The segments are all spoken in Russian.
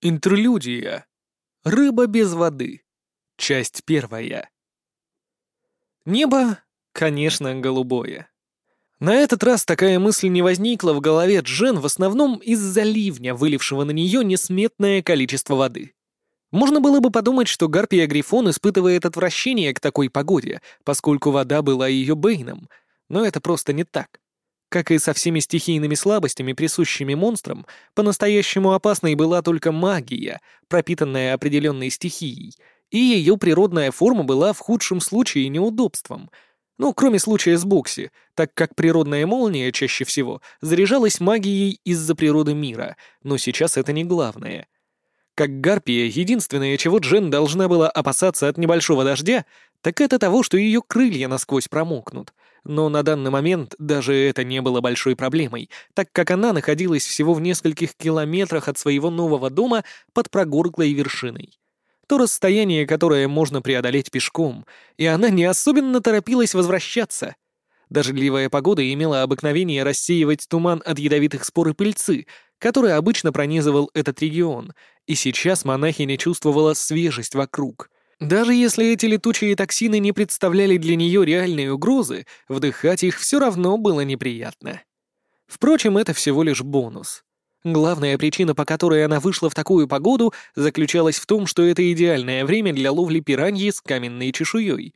Интерлюдия. Рыба без воды. Часть первая. Небо, конечно, голубое. На этот раз такая мысль не возникла в голове Джен в основном из-за ливня, вылившего на нее несметное количество воды. Можно было бы подумать, что Гарпия Грифон испытывает отвращение к такой погоде, поскольку вода была ее бейном, но это просто не так. Как и со всеми стихийными слабостями, присущими монстрам, по-настоящему опасной была только магия, пропитанная определенной стихией, и ее природная форма была в худшем случае неудобством. Ну, кроме случая с Бокси, так как природная молния чаще всего заряжалась магией из-за природы мира, но сейчас это не главное. Как Гарпия, единственное, чего Джен должна была опасаться от небольшого дождя, так это того, что ее крылья насквозь промокнут — но на данный момент даже это не было большой проблемой, так как она находилась всего в нескольких километрах от своего нового дома под прогорклой вершиной. То расстояние, которое можно преодолеть пешком, и она не особенно торопилась возвращаться. Дождливая погода имела обыкновение рассеивать туман от ядовитых спор и пыльцы, который обычно пронизывал этот регион, и сейчас монахиня чувствовала свежесть вокруг — даже если эти летучие токсины не представляли для нее реальной угрозы, вдыхать их все равно было неприятно. Впрочем, это всего лишь бонус. Главная причина, по которой она вышла в такую погоду, заключалась в том, что это идеальное время для ловли пираньи с каменной чешуей,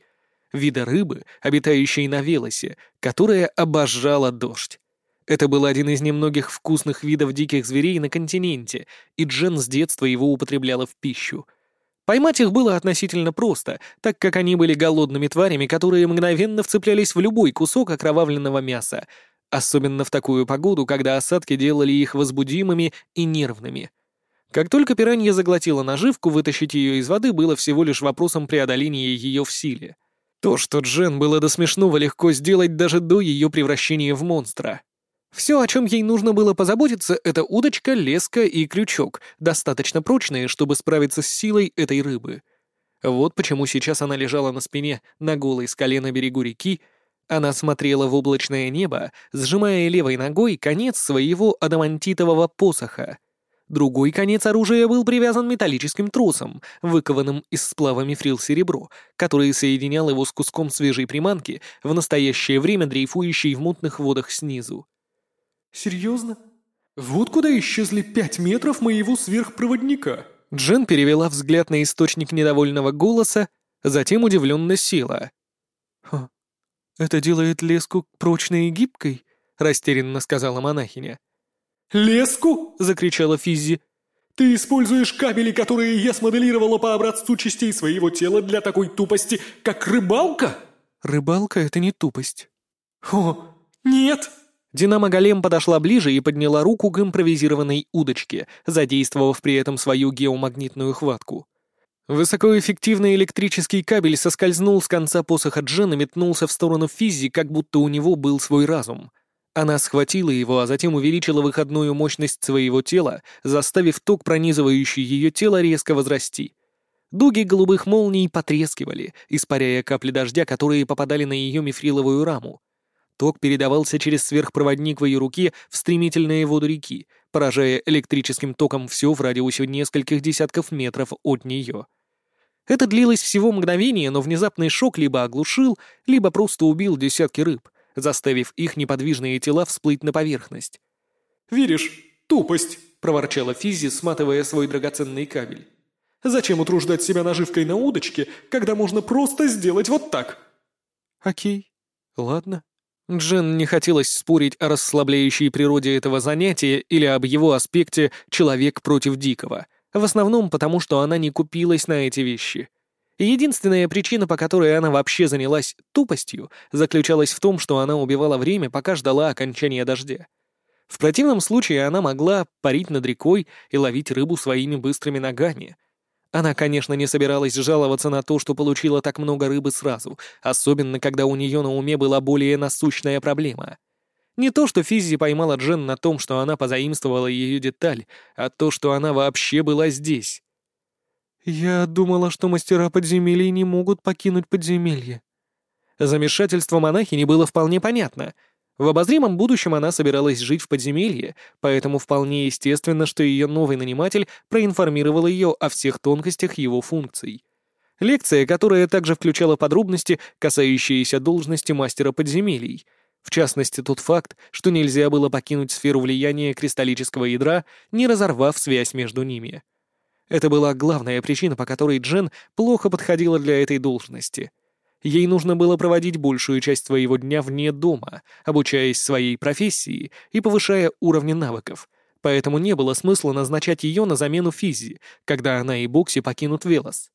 вида рыбы, обитающей на Велосе, которая обожала дождь. Это был один из немногих вкусных видов диких зверей на континенте, и Джен с детства его употребляла в пищу — Поймать их было относительно просто, так как они были голодными тварями, которые мгновенно вцеплялись в любой кусок окровавленного мяса, особенно в такую погоду, когда осадки делали их возбудимыми и нервными. Как только пиранья заглотила наживку, вытащить ее из воды было всего лишь вопросом преодоления ее в силе. То, что Джен было до смешного легко сделать даже до ее превращения в монстра. Все, о чем ей нужно было позаботиться, это удочка, леска и крючок, достаточно прочные, чтобы справиться с силой этой рыбы. Вот почему сейчас она лежала на спине на голой скале на берегу реки, она смотрела в облачное небо, сжимая левой ногой конец своего адамантитового посоха. Другой конец оружия был привязан металлическим тросом, выкованным из сплава мифрил-серебро, который соединял его с куском свежей приманки, в настоящее время дрейфующей в мутных водах снизу. «Серьезно? Вот куда исчезли пять метров моего сверхпроводника!» Джен перевела взгляд на источник недовольного голоса, затем удивленно села. «Ха, это делает леску прочной и гибкой?» — растерянно сказала монахиня. «Леску?» — закричала Физзи. «Ты используешь кабели, которые я смоделировала по образцу частей своего тела для такой тупости, как рыбалка?» «Рыбалка — это не тупость». «О, нет!» Динамо-голем подошла ближе и подняла руку к импровизированной удочке, задействовав при этом свою геомагнитную хватку. Высокоэффективный электрический кабель соскользнул с конца посоха Джен и метнулся в сторону Физи, как будто у него был свой разум. Она схватила его, а затем увеличила выходную мощность своего тела, заставив ток, пронизывающий ее тело, резко возрасти. Дуги голубых молний потрескивали, испаряя капли дождя, которые попадали на ее мифриловую раму. Ток передавался через сверхпроводник в ее руке в стремительные воды реки, поражая электрическим током все в радиусе нескольких десятков метров от нее. Это длилось всего мгновение, но внезапный шок либо оглушил, либо просто убил десятки рыб, заставив их неподвижные тела всплыть на поверхность. «Видишь, тупость!» — проворчала Физи, сматывая свой драгоценный кабель. «Зачем утруждать себя наживкой на удочке, когда можно просто сделать вот так?» «Окей, ладно», Джен не хотелось спорить о расслабляющей природе этого занятия или об его аспекте «человек против дикого», в основном потому, что она не купилась на эти вещи. Единственная причина, по которой она вообще занялась тупостью, заключалась в том, что она убивала время, пока ждала окончания дождя. В противном случае она могла парить над рекой и ловить рыбу своими быстрыми ногами, она, конечно, не собиралась жаловаться на то, что получила так много рыбы сразу, особенно когда у нее на уме была более насущная проблема. Не то, что Физзи поймала Джен на том, что она позаимствовала ее деталь, а то, что она вообще была здесь. «Я думала, что мастера подземелий не могут покинуть подземелье». Замешательство монахини было вполне понятно. В обозримом будущем она собиралась жить в подземелье, поэтому вполне естественно, что ее новый наниматель проинформировал ее о всех тонкостях его функций. Лекция, которая также включала подробности, касающиеся должности мастера подземелий, в частности, тот факт, что нельзя было покинуть сферу влияния кристаллического ядра, не разорвав связь между ними. Это была главная причина, по которой Джен плохо подходила для этой должности — Ей нужно было проводить большую часть своего дня вне дома, обучаясь своей профессии и повышая уровни навыков, поэтому не было смысла назначать ее на замену Физи, когда она и Бокси покинут Велос.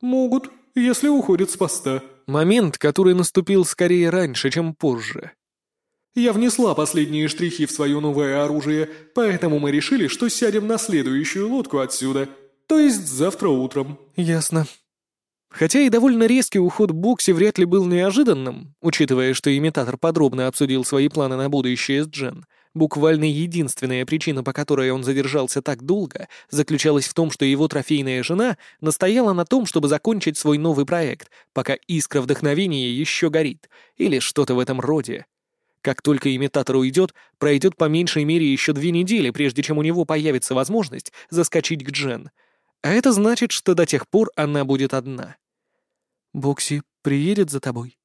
«Могут, если уходят с поста». Момент, который наступил скорее раньше, чем позже. «Я внесла последние штрихи в свое новое оружие, поэтому мы решили, что сядем на следующую лодку отсюда, то есть завтра утром». «Ясно», Хотя и довольно резкий уход Бокси вряд ли был неожиданным, учитывая, что имитатор подробно обсудил свои планы на будущее с Джен. Буквально единственная причина, по которой он задержался так долго, заключалась в том, что его трофейная жена настояла на том, чтобы закончить свой новый проект, пока искра вдохновения еще горит, или что-то в этом роде. Как только имитатор уйдет, пройдет по меньшей мере еще две недели, прежде чем у него появится возможность заскочить к Джен — а это значит, что до тех пор она будет одна. «Бокси приедет за тобой?»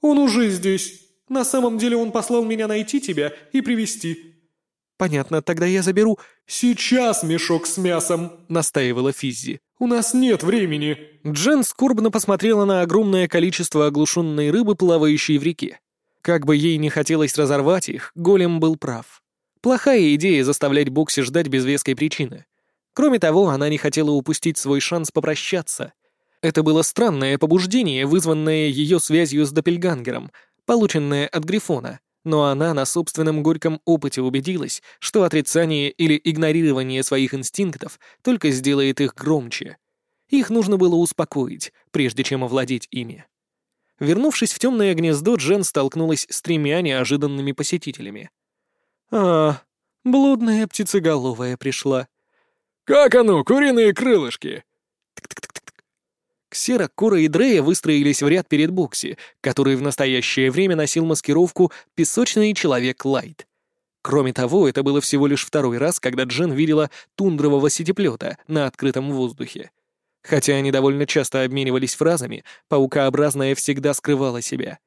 «Он уже здесь. На самом деле он послал меня найти тебя и привести. «Понятно, тогда я заберу...» «Сейчас мешок с мясом», — настаивала Физзи. «У нас нет времени». Джен скорбно посмотрела на огромное количество оглушенной рыбы, плавающей в реке. Как бы ей не хотелось разорвать их, голем был прав. Плохая идея заставлять Бокси ждать без веской причины. Кроме того, она не хотела упустить свой шанс попрощаться. Это было странное побуждение, вызванное ее связью с Доппельгангером, полученное от Грифона, но она на собственном горьком опыте убедилась, что отрицание или игнорирование своих инстинктов только сделает их громче. Их нужно было успокоить, прежде чем овладеть ими. Вернувшись в темное гнездо, Джен столкнулась с тремя неожиданными посетителями. «А, блудная птицеголовая пришла», «Как оно, куриные крылышки?» Ксера, Кора и Дрея выстроились в ряд перед Бокси, который в настоящее время носил маскировку «Песочный человек Лайт». Кроме того, это было всего лишь второй раз, когда Джен видела тундрового сетеплета на открытом воздухе. Хотя они довольно часто обменивались фразами, паукообразная всегда скрывала себя.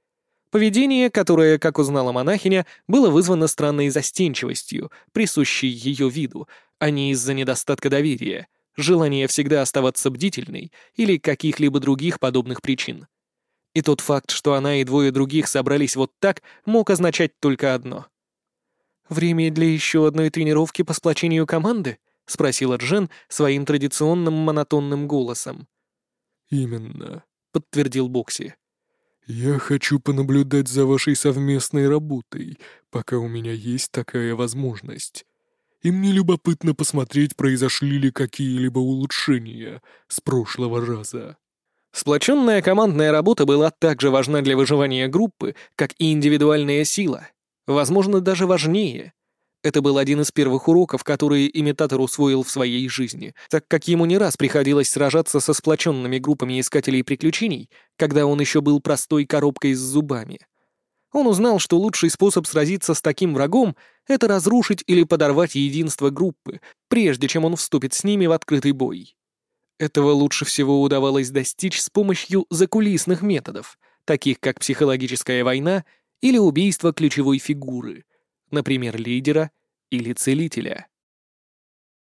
Поведение, которое, как узнала монахиня, было вызвано странной застенчивостью, присущей ее виду, а не из-за недостатка доверия, желания всегда оставаться бдительной или каких-либо других подобных причин. И тот факт, что она и двое других собрались вот так, мог означать только одно. «Время для еще одной тренировки по сплочению команды?» — спросила Джен своим традиционным монотонным голосом. «Именно», — подтвердил Бокси. «Я хочу понаблюдать за вашей совместной работой, пока у меня есть такая возможность и мне любопытно посмотреть, произошли ли какие-либо улучшения с прошлого раза. Сплоченная командная работа была так же важна для выживания группы, как и индивидуальная сила. Возможно, даже важнее. Это был один из первых уроков, которые имитатор усвоил в своей жизни, так как ему не раз приходилось сражаться со сплоченными группами искателей приключений, когда он еще был простой коробкой с зубами. Он узнал, что лучший способ сразиться с таким врагом — это разрушить или подорвать единство группы, прежде чем он вступит с ними в открытый бой. Этого лучше всего удавалось достичь с помощью закулисных методов, таких как психологическая война или убийство ключевой фигуры, например, лидера или целителя.